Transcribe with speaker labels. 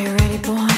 Speaker 1: you ready, boy?